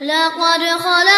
لقد خلق